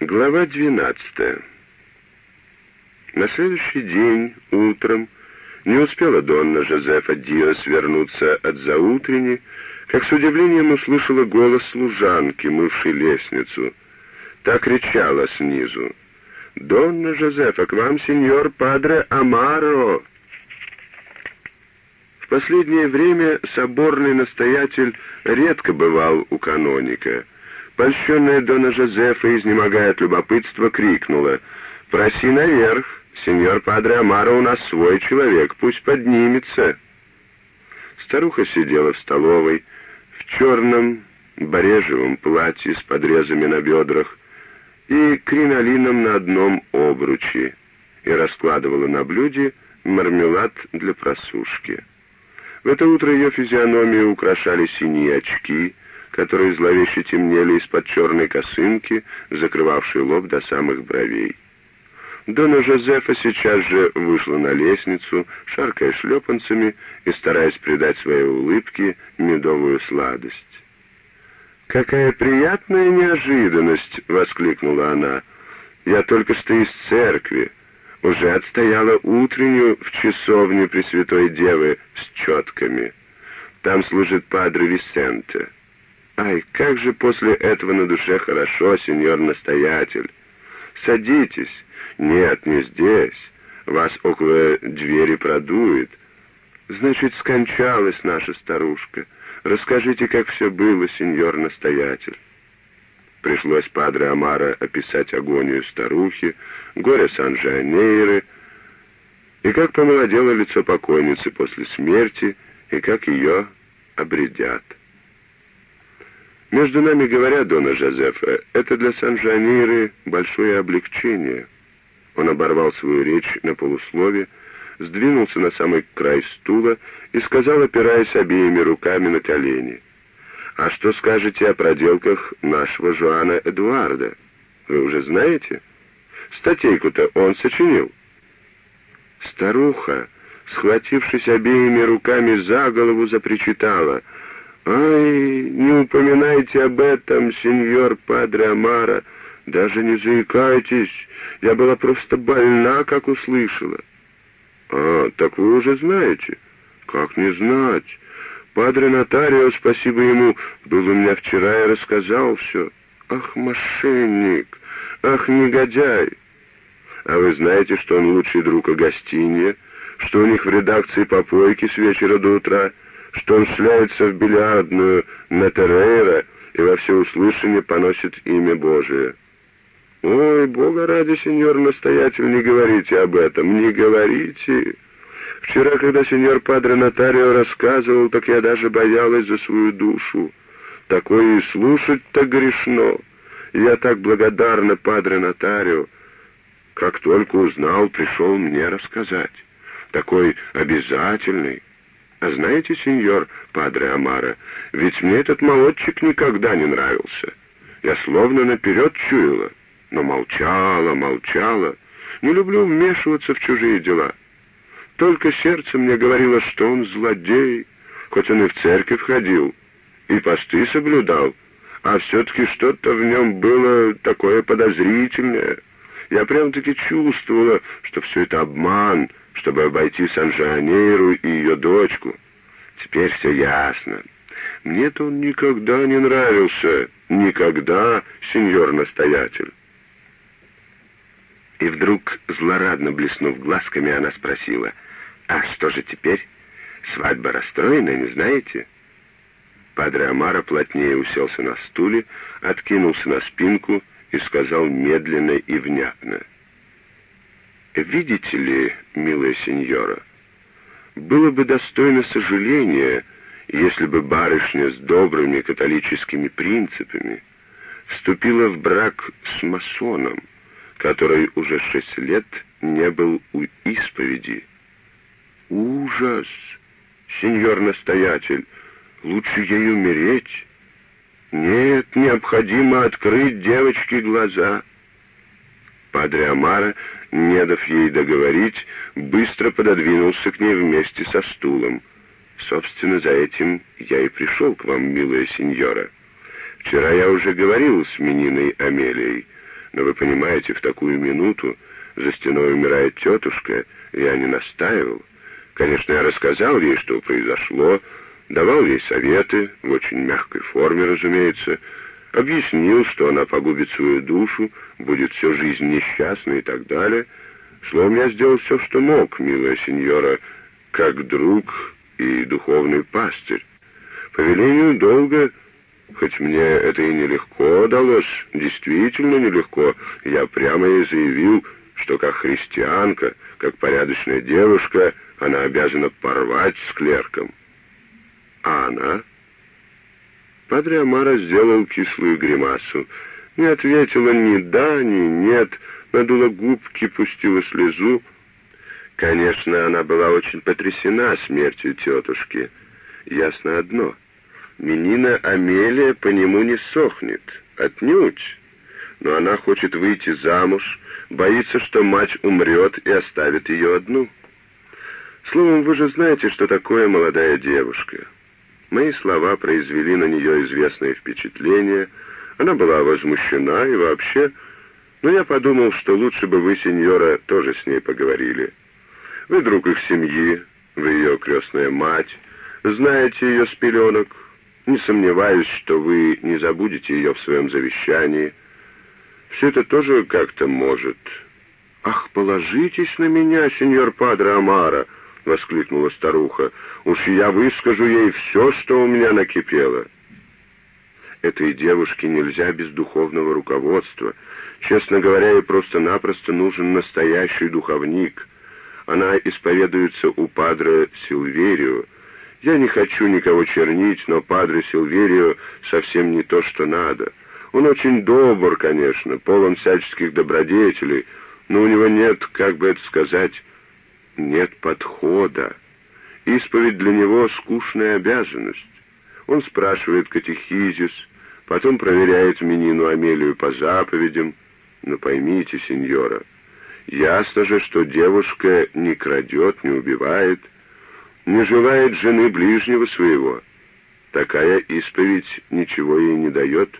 Глава 12. На следующий день, утром, не успела Донна Жозефа Диос вернуться от заутрени, как с удивлением услышала голос служанки, мывшей лестницу. Та кричала снизу. «Донна Жозефа, к вам сеньор Падре Амаро!» В последнее время соборный настоятель редко бывал у каноника — Польщенная Дона Жозефа, изнемогая от любопытства, крикнула «Проси наверх, сеньор Падре Амаро у нас свой человек, пусть поднимется». Старуха сидела в столовой в черном барежевом платье с подрезами на бедрах и кринолином на одном обруче и раскладывала на блюде мармелад для просушки. В это утро ее физиономию украшали синие очки — которые зловеще темнели из-под черной косынки, закрывавшей лоб до самых бровей. Дона Жозефа сейчас же вышла на лестницу, шаркая шлепанцами и стараясь придать своей улыбке медовую сладость. «Какая приятная неожиданность!» — воскликнула она. «Я только что из церкви, уже отстояла утреннюю в часовне Пресвятой Девы с четками. Там служит падре Висенте. Ай, как же после этого на душе хорошо, сеньор-настоятель. Садитесь. Нет, не здесь. Вас около двери продует. Значит, скончалась наша старушка. Расскажите, как все было, сеньор-настоятель. Пришлось падре Амара описать агонию старухи, горе Сан-Жанейры, и как помолодело лицо покойницы после смерти, и как ее обредят. Между нами говоря, Дона Жозефа, это для Сан-Жаниры большое облегчение. Он оборвал свою речь на полуслове, сдвинулся на самый край стула и сказал, опираясь обеими руками на колени. «А что скажете о проделках нашего Жуана Эдуарда? Вы уже знаете? Статейку-то он сочинил». Старуха, схватившись обеими руками за голову, запричитала — «Ай, не упоминайте об этом, сеньор Падре Амара, даже не заикайтесь, я была просто больна, как услышала». «А, так вы уже знаете?» «Как не знать? Падре Нотарио, спасибо ему, был у меня вчера и рассказал все. Ах, мошенник! Ах, негодяй! А вы знаете, что он лучший друг Агастинья, что у них в редакции попойки с вечера до утра?» Что он шляется в бильярдную на Террейра и во всеуслышание поносит имя Божие. Ой, Бога ради, сеньор-настоятель, не говорите об этом, не говорите. Вчера, когда сеньор Падре Нотарио рассказывал, так я даже боялась за свою душу. Такое и слушать-то грешно. Я так благодарна Падре Нотарио. Как только узнал, пришел мне рассказать. Такой обязательный, знаете, сеньор Падре Амара, ведь мне этот молодчик никогда не нравился. Я словно наперед чуяла, но молчала, молчала. Не люблю вмешиваться в чужие дела. Только сердце мне говорило, что он злодей, хоть он и в церковь ходил, и посты соблюдал, а все-таки что-то в нем было такое подозрительное. Я прям-таки чувствовала, что все это обман, чтобы обойти Санжанейру и ее дочку. Теперь все ясно. Мне-то он никогда не нравился. Никогда, сеньор-настоятель. И вдруг, злорадно блеснув глазками, она спросила, «А что же теперь? Свадьба расстроена, не знаете?» Падре Амара плотнее уселся на стуле, откинулся на спинку и сказал медленно и внятно — «Видите ли, милая сеньора, было бы достойно сожаления, если бы барышня с добрыми католическими принципами вступила в брак с масоном, который уже шесть лет не был у исповеди. Ужас! Сеньор-настоятель, лучше ей умереть. Нет, необходимо открыть девочке глаза. Падре Амара не дав ей договорить, быстро пододвинулся к ней вместе со стулом. «Собственно, за этим я и пришел к вам, милая сеньора. Вчера я уже говорил с Мининой Амелией, Но вы понимаете, в такую минуту за стеной умирает тетушка, я не настаивал. Конечно, я рассказал ей, что произошло, давал ей советы, в очень мягкой форме, разумеется, объяснил, что она погубит свою душу, будет всю жизнь несчастной и так далее. Словом, я сделал все, что мог, милая сеньора, как друг и духовный пастырь. По велению долга, хоть мне это и нелегко далось, действительно нелегко, я прямо и заявил, что как христианка, как порядочная девушка, она обязана порвать с клерком. А она? Падре Амара сделал кислую гримасу. Не ответила ни да, ни нет, надула губки, пустила слезу. Конечно, она была очень потрясена смертью тетушки. Ясно одно. Менина Амелия по нему не сохнет. Отнюдь. Но она хочет выйти замуж, боится, что мать умрет и оставит ее одну. Словом, вы же знаете, что такое молодая девушка. Мои слова произвели на нее известное впечатление. Она была возмущена и вообще... Но я подумал, что лучше бы вы, сеньора, тоже с ней поговорили. Вы друг их семьи, вы ее крестная мать, знаете ее с пеленок. Не сомневаюсь, что вы не забудете ее в своем завещании. Все это тоже как-то может. «Ах, положитесь на меня, сеньор Падре Амара!» — воскликнула старуха. «Уж я выскажу ей все, что у меня накипело». Этой девушке нельзя без духовного руководства. Честно говоря, ей просто-напросто нужен настоящий духовник. Она исповедуется у падре Силверио. Я не хочу никого чернить, но падре Силверио совсем не то, что надо. Он очень добр, конечно, полон всяческих добродетелей, но у него нет, как бы это сказать, нет подхода. Исповедь для него скучная обязанность. Он спрашивает катехизис, потом проверяет Минину Амелию по заповедям. Но поймите, сеньора, ясно же, что девушка не крадет, не убивает, не желает жены ближнего своего. Такая исповедь ничего ей не дает.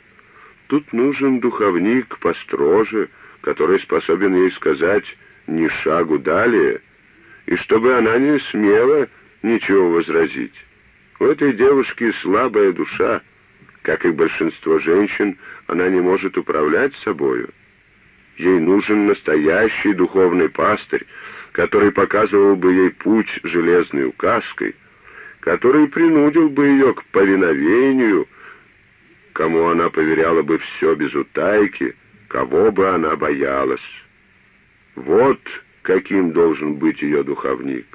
Тут нужен духовник построже, который способен ей сказать «ни шагу далее», и чтобы она не смела ничего возразить. У этой девушки слабая душа, как и большинство женщин, она не может управлять собою. Ей нужен настоящий духовный пастырь, который показывал бы ей путь железной указкой, который принудил бы ее к повиновению, кому она поверяла бы все без утайки, кого бы она боялась. Вот каким должен быть ее духовник.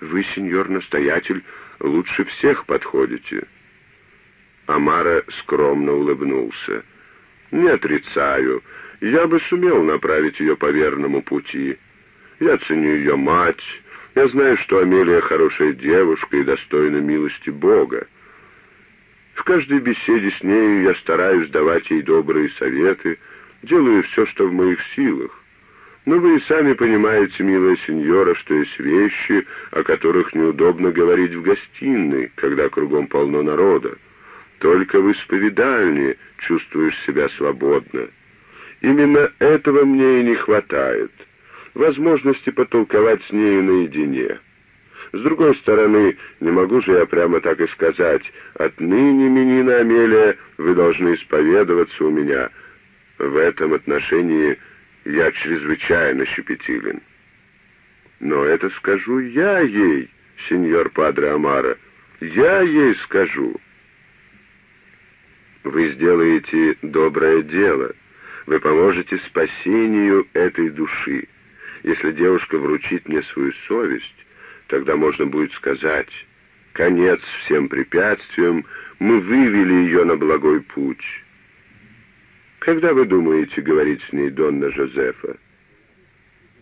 Вы, сеньор-настоятель, лучше всех подходите. Амара скромно улыбнулся. Не отрицаю, я бы сумел направить ее по верному пути. Я ценю ее мать, я знаю, что Амелия хорошая девушка и достойна милости Бога. В каждой беседе с нею я стараюсь давать ей добрые советы, делаю все, что в моих силах. Но вы и сами понимаете, милая сеньора, что есть вещи, о которых неудобно говорить в гостиной, когда кругом полно народа. Только в исповедальне чувствуешь себя свободно. Именно этого мне и не хватает. Возможности потолковать с нею наедине. С другой стороны, не могу же я прямо так и сказать, «Отныне, Минина Амелия, вы должны исповедоваться у меня». В этом отношении я чрезвычайно щепетилен. Но это скажу я ей, сеньор Падре Амара. Я ей скажу. Вы сделаете доброе дело. Вы поможете спасению этой души. Если девушка вручит мне свою совесть, тогда можно будет сказать, конец всем препятствиям, мы вывели ее на благой путь. Когда вы думаете говорить с ней Донна Жозефа?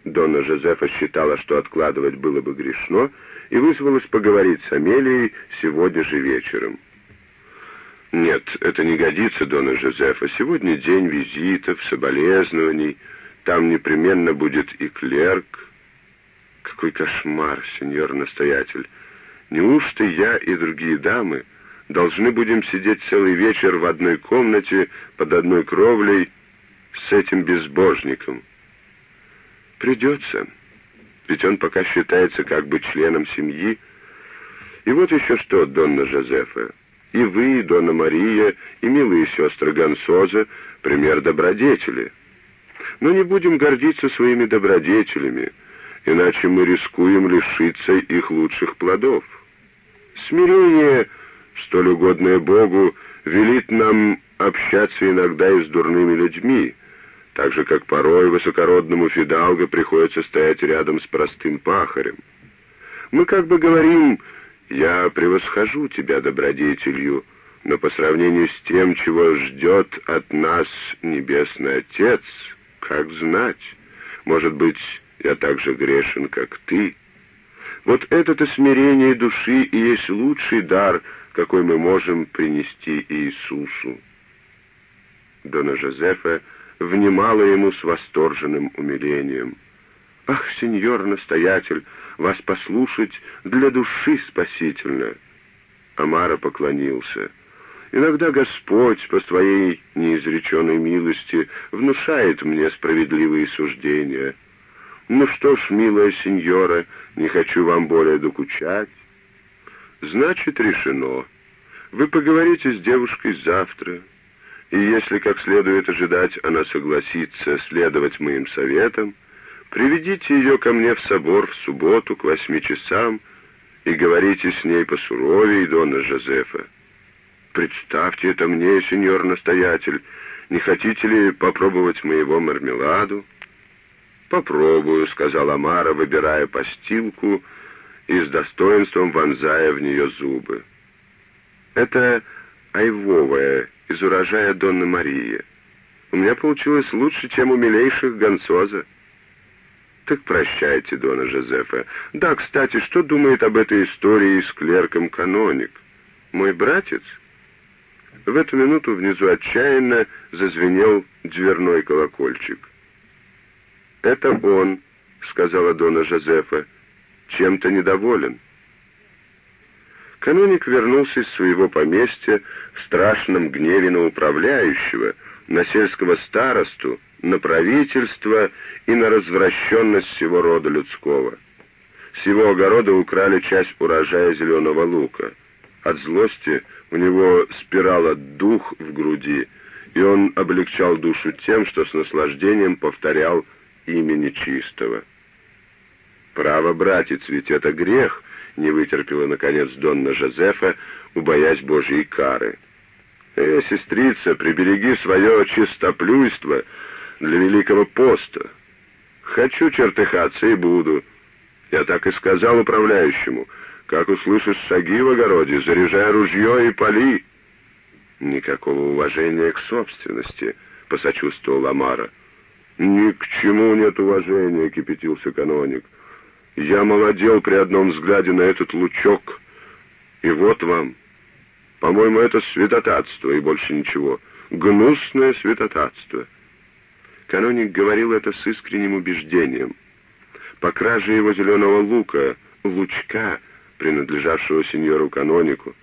Донна Жозефа считала, что откладывать было бы грешно, и вызвалась поговорить с Амелией сегодня же вечером. «Нет, это не годится, Донна Жозефа. Сегодня день визитов, соболезнований. Там непременно будет и клерк». «Какой кошмар, сеньор-настоятель! Неужто я и другие дамы должны будем сидеть целый вечер в одной комнате под одной кровлей с этим безбожником? Придется, ведь он пока считается как бы членом семьи. И вот еще что, Донна Жозефа, и вы, и Донна Мария, и милые сестры Гонсоза — пример добродетели. Но не будем гордиться своими добродетелями, иначе мы рискуем лишиться их лучших плодов. Смирение, столь угодное Богу, велит нам общаться иногда и с дурными людьми, так же, как порой высокородному фидалго приходится стоять рядом с простым пахарем. Мы как бы говорим «Я превосхожу тебя добродетелью», но по сравнению с тем, чего ждет от нас Небесный Отец, как знать, может быть, я так же грешен, как ты. Вот это-то смирение души и есть лучший дар, какой мы можем принести Иисусу. Дона Жозефа внимала ему с восторженным умилением. «Ах, сеньор-настоятель, вас послушать для души спасительно!» Амара поклонился. «Иногда Господь по своей неизреченной милости внушает мне справедливые суждения. Ну что ж, милая сеньора, не хочу вам более докучать. Значит, решено. Вы поговорите с девушкой завтра, и если как следует ожидать, она согласится следовать моим советам, приведите ее ко мне в собор в субботу к восьми часам и говорите с ней посуровее, Дона Жозефа. Представьте это мне, сеньор-настоятель, не хотите ли попробовать моего мармеладу? «Попробую», — сказал Амара, выбирая постилку и с достоинством вонзая в нее зубы. «Это айвовая из урожая Донны Марии. У меня получилось лучше, чем у милейших Гонсоза». «Так прощайте, Дона Жозефа. Да, кстати, что думает об этой истории с клерком-каноник? Мой братец?» В эту минуту внизу отчаянно зазвенел дверной колокольчик. «Это он», — сказала Дона Жозефа, — «чем-то недоволен». Каноник вернулся из своего поместья в страшном гневе на управляющего, на сельского старосту, на правительство и на развращенность всего рода людского. С его огорода украли часть урожая зеленого лука. От злости у него спирала дух в груди, и он облегчал душу тем, что с наслаждением повторял имени чистого. «Право, братец, ведь это грех», — не вытерпела, наконец, Донна Жозефа, убоясь Божьей кары. «Э, сестрица, прибереги свое чистоплюйство для Великого поста. Хочу чертыхаться и буду. Я так и сказал управляющему. Как услышишь шаги в огороде, заряжай ружье и пали». «Никакого уважения к собственности», — посочувствовал Амара. «Ни к чему нет уважения», — кипятился каноник. «Я молодел при одном взгляде на этот лучок. И вот вам. По-моему, это святотатство и больше ничего. Гнусное святотатство». Каноник говорил это с искренним убеждением. По краже его зеленого лука, лучка, принадлежавшего сеньору-канонику,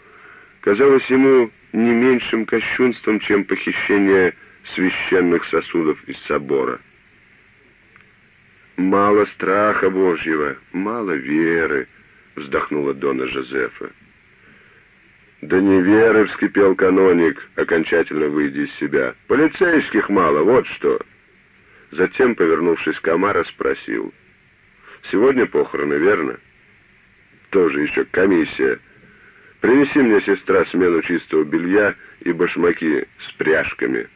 казалось ему не меньшим кощунством, чем похищение священных сосудов из собора. «Мало страха Божьего, мало веры», — вздохнула Дона Жозефа. «Да не веры!» — вскипел каноник, окончательно выйдя из себя. «Полицейских мало, вот что!» Затем, повернувшись к Амара, спросил. «Сегодня похороны, верно?» «Тоже еще комиссия. Принеси мне, сестра, смену чистого белья и башмаки с пряжками».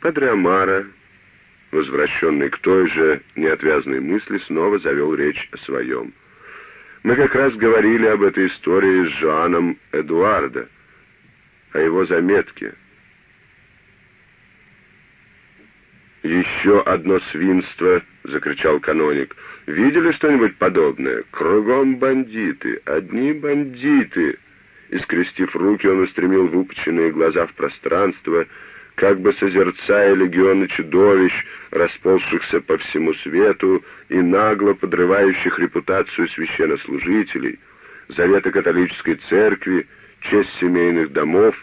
Падре Амара возвращенный к той же неотвязной мысли, снова завел речь о своем. Мы как раз говорили об этой истории с Жоаном Эдуарда, о его заметке. «Еще одно свинство!» — закричал каноник. «Видели что-нибудь подобное? Кругом бандиты, одни бандиты!» И, скрестив руки, он устремил выпученные глаза в пространство — как бы созерцая легионы чудовищ, расползшихся по всему свету и нагло подрывающих репутацию священнослужителей, заветы католической церкви, честь семейных домов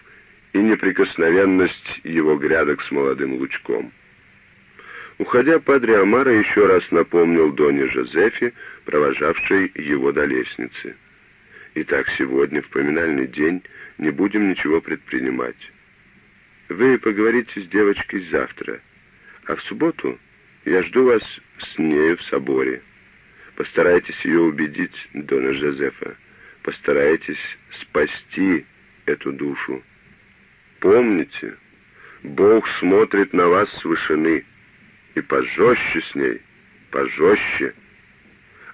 и неприкосновенность его грядок с молодым лучком. Уходя, Падре Амара еще раз напомнил Доне Жозефе, провожавшей его до лестницы. «Итак, сегодня, в поминальный день, не будем ничего предпринимать. Вы поговорите с девочкой завтра, а в субботу я жду вас с нею в соборе. Постарайтесь ее убедить, Дона Жозефа. Постарайтесь спасти эту душу. Помните, Бог смотрит на вас с вышины, и пожестче с ней, пожестче.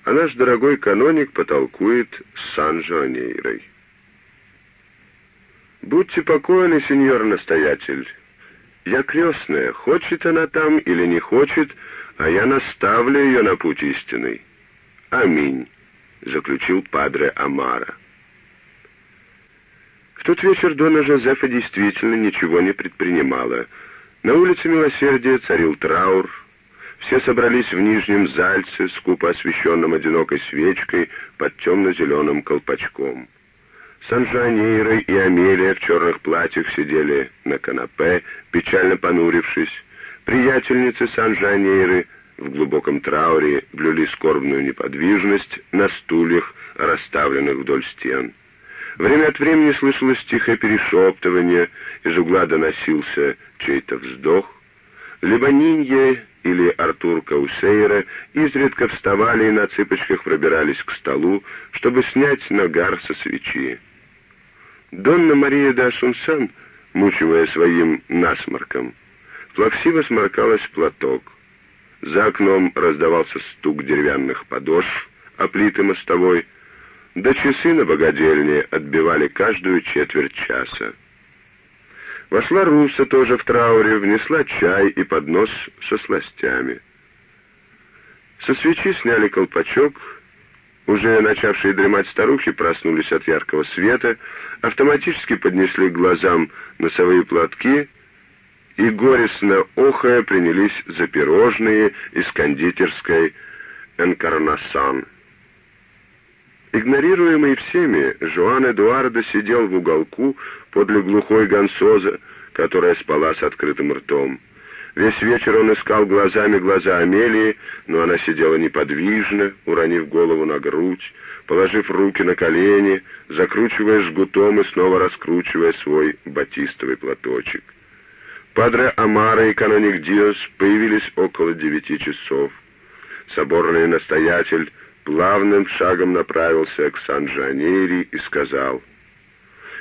А наш дорогой каноник потолкует с Сан-Жуанейрой. «Будьте покойны, сеньор-настоятель. Я крестная, хочет она там или не хочет, а я наставлю ее на путь истинный. Аминь», — заключил падре Амара. В тот вечер Дона Жозефа действительно ничего не предпринимала. На улице Милосердия царил траур. Все собрались в нижнем зальце, скупо освещенном одинокой свечкой под темно-зеленым колпачком. Санжанейра и Амелия в черных платьях сидели на канапе, печально понурившись. Приятельницы Санжанейры в глубоком трауре блюли скорбную неподвижность на стульях, расставленных вдоль стен. Время от времени слышалось тихое перешептывание, из угла доносился чей-то вздох. Либо Нинья или Артур Каусейра изредка вставали и на цыпочках пробирались к столу, чтобы снять нагар со свечи. Донна Мария де Асунсан, мучивая своим насморком, плаксиво сморкалась в платок. За окном раздавался стук деревянных подошв, оплиты мостовой, да часы на богадельне отбивали каждую четверть часа. Вошла Руса тоже в трауре, внесла чай и поднос со сластями. Со свечи сняли колпачок, уже начавшие дремать старухи проснулись от яркого света, автоматически поднесли к глазам носовые платки и, горестно охая, принялись за пирожные из кондитерской «Энкарнасан». Игнорируемый всеми, Жуан Эдуардо сидел в уголку подле глухой гонсоза, которая спала с открытым ртом. Весь вечер он искал глазами глаза Амелии, но она сидела неподвижно, уронив голову на грудь, положив руки на колени, закручивая жгутом и снова раскручивая свой батистовый платочек. Падре Амара и каноник Диос появились около девяти часов. Соборный настоятель плавным шагом направился к Сан-Жанейри и сказал,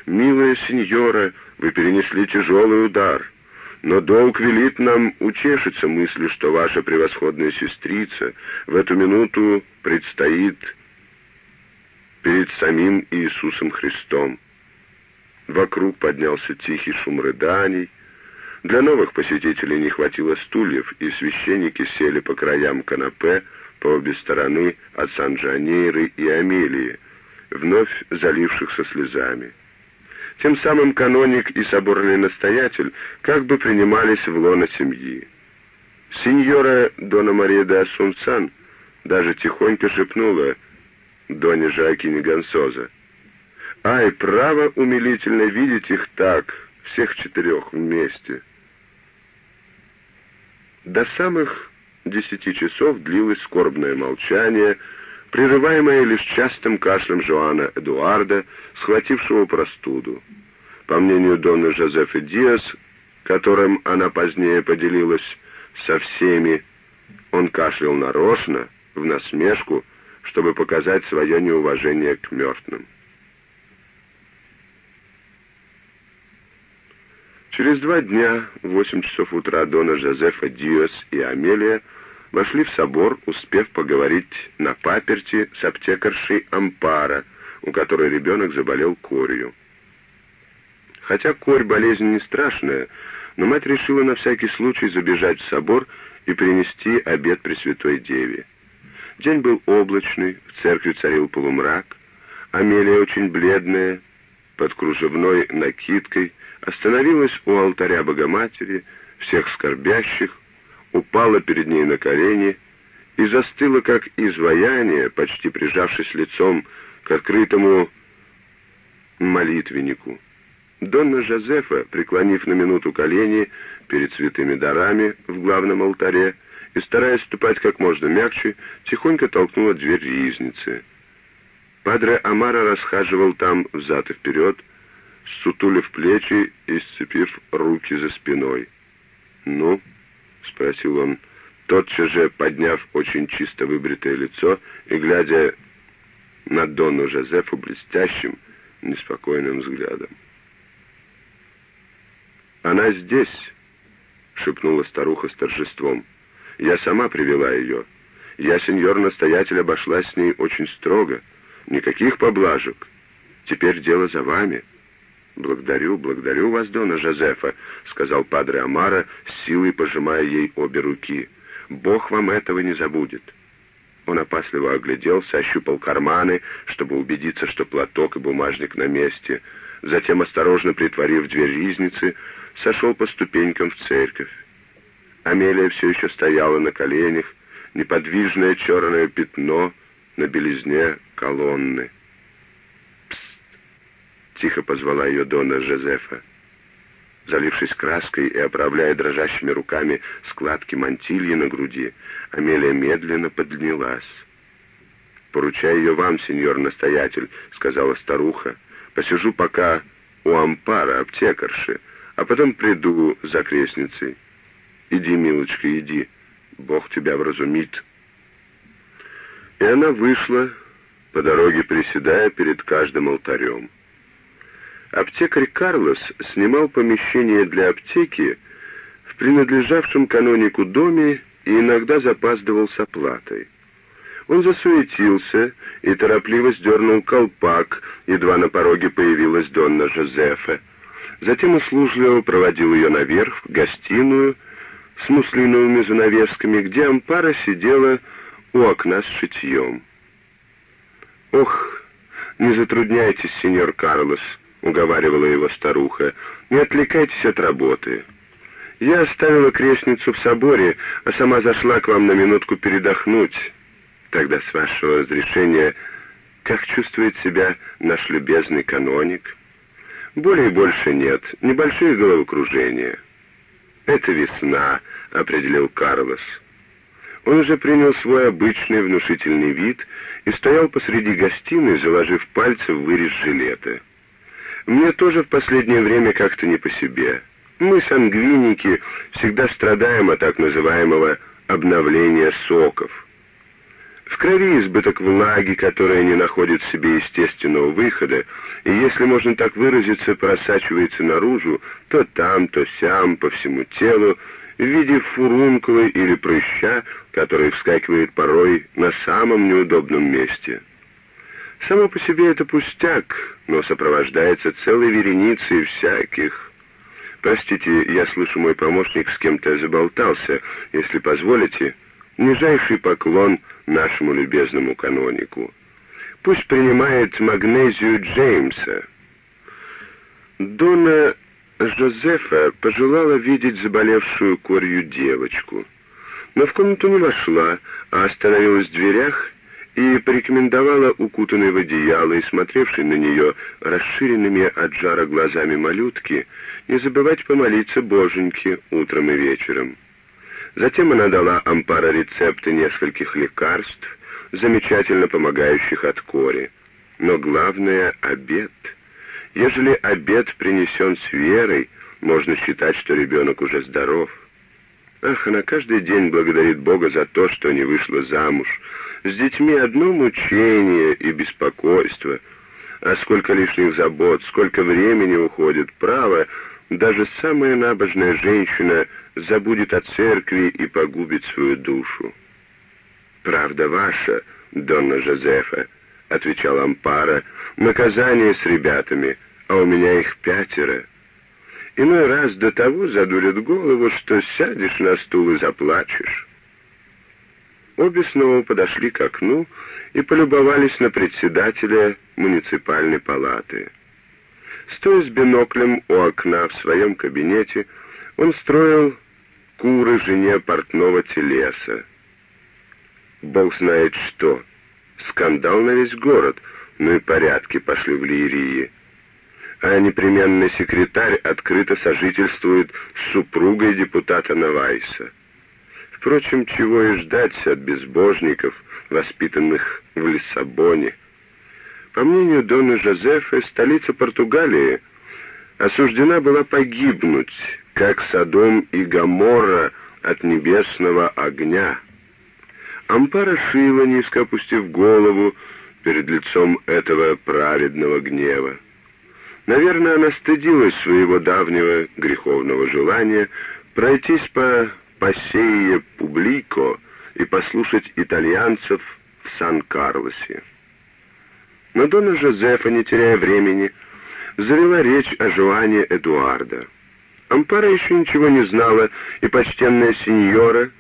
«Милая сеньора, вы перенесли тяжелый удар» но долг велит нам утешиться мыслью, что ваша превосходная сестрица в эту минуту предстоит перед самим Иисусом Христом. Вокруг поднялся тихий шум рыданий. Для новых посетителей не хватило стульев, и священники сели по краям канапе по обе стороны от Сан-Джанейры и Амелии, вновь залившихся слезами. Тем самым каноник и соборный настоятель как бы принимались в лоно семьи. Сеньора Дона Мария де Асунсан даже тихонько шепнула Доне Жакине Гонсоза. «Ай, право умилительно видеть их так, всех четырех вместе». До самых десяти часов длилось скорбное молчание, прерываемое лишь частым кашлем Жоана Эдуарда, схватившего простуду. По мнению Дона Жозефа Диас, которым она позднее поделилась со всеми, он кашлял нарочно, в насмешку, чтобы показать свое неуважение к мертвым. Через два дня, в восемь часов утра, Дона Жозефа Диос и Амелия вошли в собор, успев поговорить на паперти с аптекаршей Ампара, у которой ребенок заболел корью. Хотя корь болезнь не страшная, но мать решила на всякий случай забежать в собор и принести обед Пресвятой Деве. День был облачный, в церкви царил полумрак. Амелия, очень бледная, под кружевной накидкой, остановилась у алтаря Богоматери, всех скорбящих, упала перед ней на колени и застыла, как изваяние, почти прижавшись лицом к открытому молитвеннику. Донна Жозефа, преклонив на минуту колени перед святыми дарами в главном алтаре, и, стараясь ступать как можно мягче, тихонько толкнула дверь ризницы. Падре Амара расхаживал там взад и вперед, сутулив плечи и сцепив руки за спиной. «Ну?» — спросил он, тотчас же подняв очень чисто выбритое лицо и глядя на Донну Жозефу блестящим, неспокойным взглядом. «Она здесь!» — шепнула старуха с торжеством. «Я сама привела ее. Я, сеньор-настоятель, обошлась с ней очень строго. Никаких поблажек. Теперь дело за вами». «Благодарю, благодарю вас, Дона Жозефа», — сказал падре Амара, с силой пожимая ей обе руки. «Бог вам этого не забудет». Он опасливо огляделся, ощупал карманы, чтобы убедиться, что платок и бумажник на месте. Затем, осторожно притворив дверь ризницы, сошел по ступенькам в церковь. Амелия все еще стояла на коленях, неподвижное черное пятно на белизне колонны. Тихо позвала ее Дона Жозефа. Залившись краской и оправляя дрожащими руками складки мантильи на груди, Амелия медленно поднялась. «Поручаю ее вам, сеньор-настоятель», — сказала старуха. «Посижу пока у ампара, аптекарши, а потом приду за крестницей. Иди, милочка, иди, Бог тебя вразумит». И она вышла, по дороге приседая перед каждым алтарем. Аптекарь Карлос снимал помещение для аптеки в принадлежавшем канонику доме и иногда запаздывал с оплатой. Он засуетился и торопливо сдернул колпак, едва на пороге появилась Донна Жозефа. Затем услужливо проводил ее наверх, в гостиную, с муслиновыми занавесками, где Ампара сидела у окна с шитьем. «Ох, не затрудняйтесь, сеньор Карлос», — уговаривала его старуха, — «не отвлекайтесь от работы. Я оставила крестницу в соборе, а сама зашла к вам на минутку передохнуть. Тогда, с вашего разрешения, как чувствует себя наш любезный каноник? Более больше нет, небольшие головокружения». «Это весна», — определил Карлос. Он уже принял свой обычный внушительный вид и стоял посреди гостиной, заложив пальцы в вырез жилета. Мне тоже в последнее время как-то не по себе. Мы, сангвиники, всегда страдаем от так называемого обновления соков. В крови избыток влаги, которая не находит в себе естественного выхода, и, если можно так выразиться, просачивается наружу, то там, то сям, по всему телу, в виде фурункула или прыща, который вскакивает порой на самом неудобном месте. Само по себе это пустяк, но сопровождается целой вереницей всяких. Простите, я слышу, мой помощник с кем-то заболтался. Если позволите, нижайший поклон нашему любезному канонику. Пусть принимает магнезию Джеймса. Дона Жозефа пожелала видеть заболевшую корью девочку, но в комнату не вошла, а остановилась в дверях и порекомендовала укутанной в одеяло и смотревшей на нее расширенными от жара глазами малютки не забывать помолиться Боженьке утром и вечером. Затем она дала Ампара рецепты нескольких лекарств, замечательно помогающих от кори. Но главное — обед. Ежели обед принесен с верой, можно считать, что ребенок уже здоров. Ах, она каждый день благодарит Бога за то, что не вышла замуж, с детьми одно мучение и беспокойство. А сколько лишних забот, сколько времени уходит, право, даже самая набожная женщина забудет о церкви и погубит свою душу. «Правда ваша, Донна Жозефа», — отвечал Ампара, — «наказание с ребятами, а у меня их пятеро». Иной раз до того задурят голову, что сядешь на стул и заплачешь. Обе снова подошли к окну и полюбовались на председателя муниципальной палаты. Стоя с биноклем у окна в своем кабинете, он строил куры жене портного телеса. Бог знает что. Скандал на весь город, ну и порядки пошли в Лирии. А непременный секретарь открыто сожительствует с супругой депутата Навайса. Впрочем, чего и ждать от безбожников, воспитанных в Лиссабоне. По мнению Дона Жозефа, столица Португалии осуждена была погибнуть, как Содом и Гоморра от небесного огня. Ампара шила, низко опустив голову перед лицом этого праведного гнева. Наверное, она стыдилась своего давнего греховного желания пройтись по Пассее Публико и послушать итальянцев в Сан-Карлосе. Но Дона Жозефа, не теряя времени, завела речь о Жуане Эдуарда. Ампара еще ничего не знала, и почтенная сеньора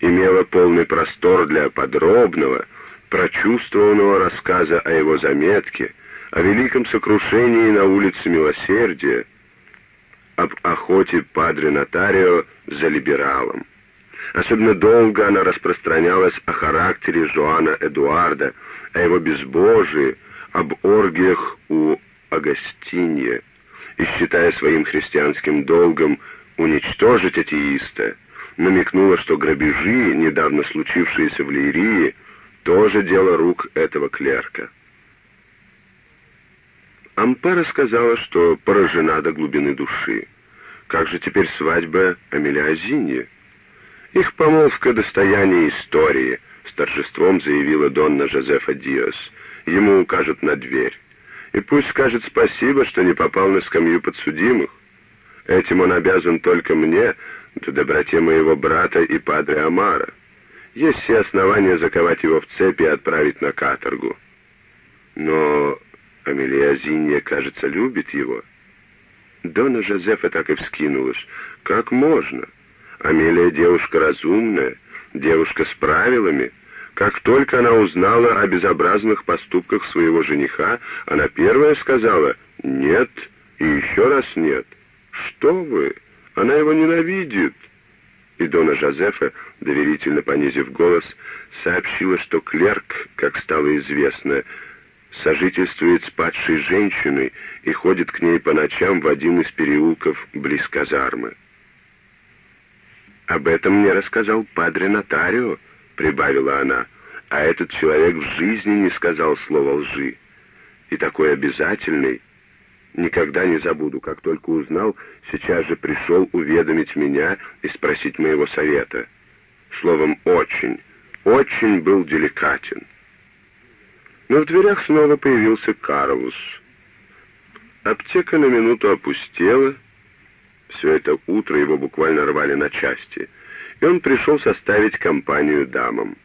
имела полный простор для подробного, прочувствованного рассказа о его заметке, о великом сокрушении на улице Милосердия, об охоте падре Нотарио за либералом. Особенно долго она распространялась о характере Жоана Эдуарда, о его безбожии, об оргиях у Агастинья, и, считая своим христианским долгом уничтожить атеиста, намекнула, что грабежи, недавно случившиеся в Лирии, тоже дело рук этого клерка. Ампара сказала, что поражена до глубины души. Как же теперь свадьба Амелиазиньи? Их помолвка — достояние истории, с торжеством заявила Донна Жозефа Диос. Ему укажут на дверь. И пусть скажет спасибо, что не попал на скамью подсудимых. Этим он обязан только мне, да доброте моего брата и падре Амара. Есть все основания заковать его в цепи и отправить на каторгу. Но Амелия Зинья, кажется, любит его. Дона Жозефа так и вскинулась. Как можно? Амелия девушка разумная, девушка с правилами. Как только она узнала о безобразных поступках своего жениха, она первая сказала «нет» и еще раз «нет». «Что вы? Она его ненавидит!» И Дона Жозефа, доверительно понизив голос, сообщила, что клерк, как стало известно, сожительствует с падшей женщиной и ходит к ней по ночам в один из переулков близ казармы. «Об этом мне рассказал падре Нотарио», — прибавила она, «а этот человек в жизни не сказал слова лжи. И такой обязательный. Никогда не забуду, как только узнал, сейчас же пришел уведомить меня и спросить моего совета. Словом, очень, очень был деликатен». Но в дверях снова появился Карлус. Аптека на минуту опустела. Все это утро его буквально рвали на части, и он пришел составить компанию дамам.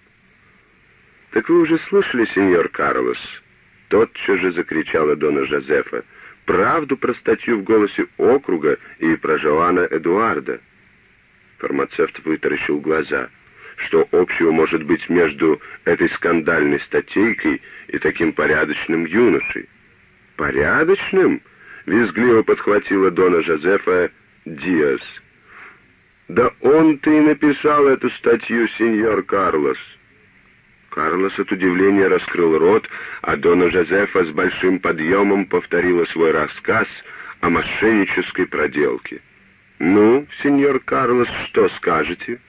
«Так вы уже слышали, сеньор Карлос?» Тотчас же закричала Дона Жозефа. «Правду про статью в голосе округа и про Жоана Эдуарда». Фармацевт вытаращил глаза — что общего может быть между этой скандальной статейкой и таким порядочным юношей? «Порядочным?» — визгливо подхватила Дона Жозефа Диас. «Да он ты и написал эту статью, сеньор Карлос!» Карлос от удивления раскрыл рот, а Дона Жозефа с большим подъемом повторила свой рассказ о мошеннической проделке. «Ну, сеньор Карлос, что скажете?»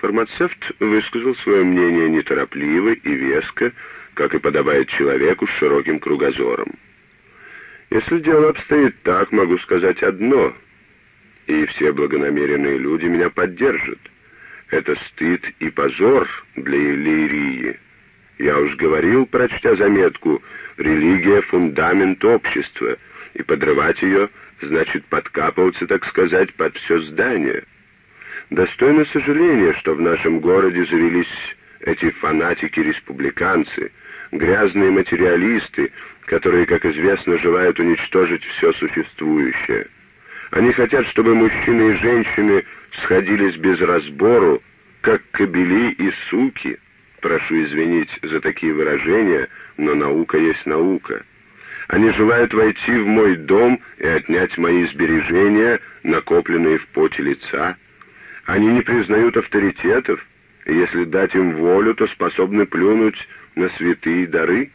Фармацевт высказал свое мнение неторопливо и веско, как и подобает человеку с широким кругозором. Если дело обстоит так, могу сказать одно, и все благонамеренные люди меня поддержат. Это стыд и позор для Иллирии. Я уж говорил, прочтя заметку, религия — фундамент общества, и подрывать ее значит подкапываться, так сказать, под все здание. Достойно сожаления, что в нашем городе завелись эти фанатики-республиканцы, грязные материалисты, которые, как известно, желают уничтожить все существующее. Они хотят, чтобы мужчины и женщины сходились без разбору, как кобели и суки. Прошу извинить за такие выражения, но наука есть наука. Они желают войти в мой дом и отнять мои сбережения, накопленные в поте лица, они не признают авторитетов, и если дать им волю, то способны плюнуть на святые дары.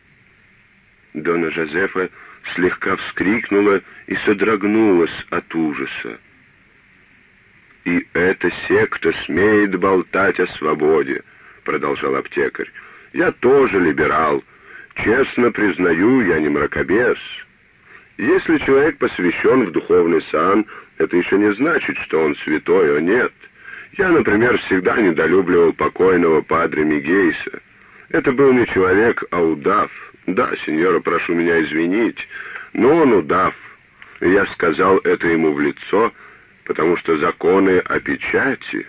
Дона Жозефа слегка вскрикнула и содрогнулась от ужаса. «И эта секта смеет болтать о свободе», — продолжал аптекарь. «Я тоже либерал. Честно признаю, я не мракобес. Если человек посвящен в духовный сан, это еще не значит, что он святой, о нет. Я, например, всегда недолюбливал покойного падре Мигейса. Это был не человек, а удав. Да, сеньора, прошу меня извинить, но он удав. И я сказал это ему в лицо, потому что законы о печати...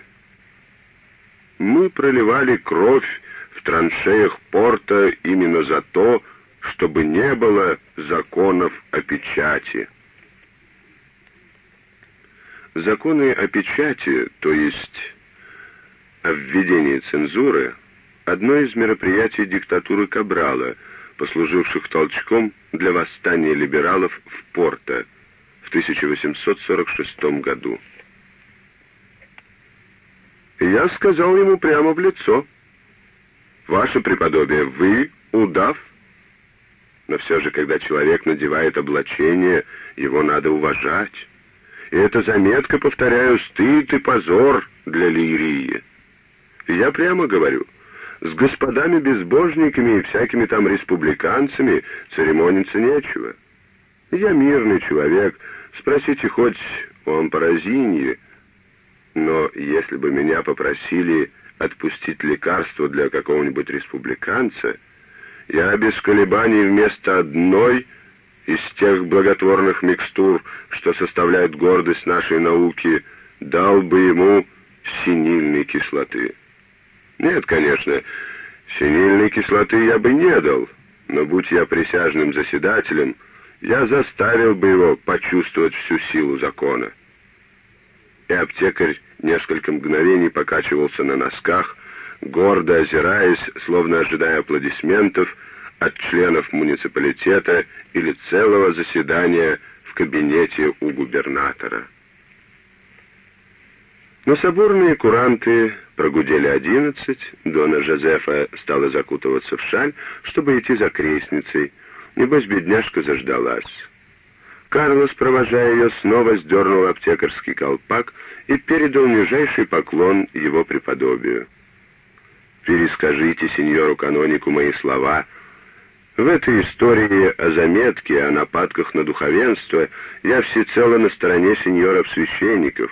Мы проливали кровь в траншеях порта именно за то, чтобы не было законов о печати. Законы о печати, то есть о введении цензуры, одно из мероприятий диктатуры Кабрала, послуживших толчком для восстания либералов в Порто в 1846 году. Я сказал ему прямо в лицо, «Ваше преподобие, вы удав?» Но все же, когда человек надевает облачение, его надо уважать. И эта заметка, повторяю, стыд и позор для Лирии. Я прямо говорю, с господами-безбожниками и всякими там республиканцами церемониться нечего. Я мирный человек, спросите хоть у Ампаразиньи, но если бы меня попросили отпустить лекарство для какого-нибудь республиканца, я без колебаний вместо одной из тех благотворных микстур, что составляют гордость нашей науки, дал бы ему синильной кислоты. Нет, конечно, синильной кислоты я бы не дал, но будь я присяжным заседателем, я заставил бы его почувствовать всю силу закона. И аптекарь несколько мгновений покачивался на носках, гордо озираясь, словно ожидая аплодисментов, от членов муниципалитета или целого заседания в кабинете у губернатора. Но соборные куранты прогудели одиннадцать, Дона Жозефа стала закутываться в шаль, чтобы идти за крестницей. Небось, бедняжка заждалась. Карлос, провожая ее, снова сдернул аптекарский колпак и передал нижайший поклон его преподобию. «Перескажите сеньору-канонику мои слова», в этой истории о заметке, о нападках на духовенство, я всецело на стороне сеньоров-священников,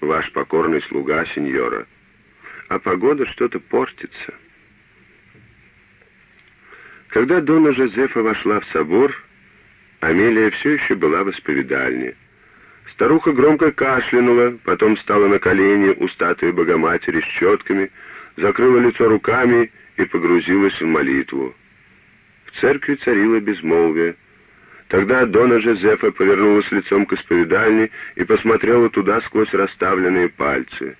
ваш покорный слуга, сеньора. А погода что-то портится. Когда Дона Жозефа вошла в собор, Амелия все еще была в исповедальне. Старуха громко кашлянула, потом встала на колени у статуи Богоматери с четками, закрыла лицо руками и погрузилась в молитву. В церкви царило безмолвие. Тогда Дона Жозефа повернулась лицом к исповедальне и посмотрела туда сквозь расставленные пальцы.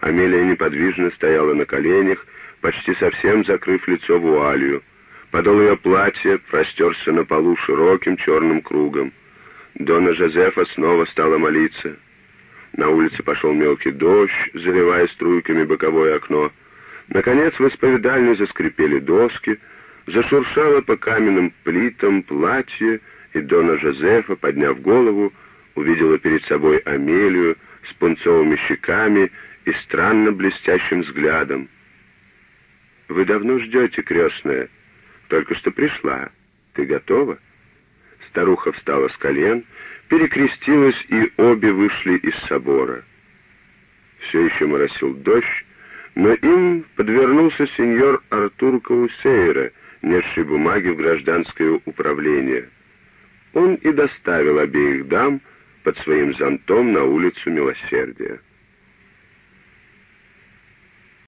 Амелия неподвижно стояла на коленях, почти совсем закрыв лицо вуалью. Подол ее платья простерся на полу широким черным кругом. Дона Жозефа снова стала молиться. На улице пошел мелкий дождь, заливая струйками боковое окно. Наконец в исповедальне заскрипели доски, Зашуршало по каменным плитам платье, и Дона Жозефа, подняв голову, увидела перед собой Амелию с пунцовыми щеками и странно блестящим взглядом. «Вы давно ждете, крестная? Только что пришла. Ты готова?» Старуха встала с колен, перекрестилась, и обе вышли из собора. Все еще моросил дождь, но им подвернулся сеньор Артур Каусейра, несший бумаги в гражданское управление. Он и доставил обеих дам под своим зонтом на улицу Милосердия.